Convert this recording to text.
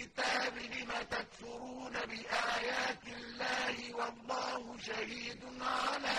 الكتاب لم تكفرون بآيات الله والله شهيد على